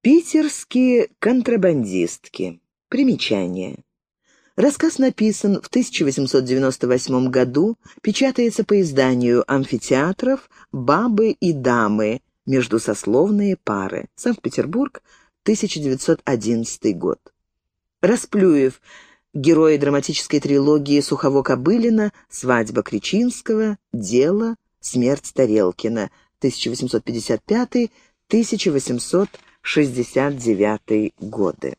Питерские контрабандистки. Примечание. Рассказ написан в 1898 году, печатается по изданию амфитеатров «Бабы и дамы. Междусословные пары». Санкт-Петербург, 1911 год. Расплюев. Герои драматической трилогии Сухово-Кобылина, «Свадьба Кричинского», «Дело», «Смерть Тарелкина», 1855-1869 годы.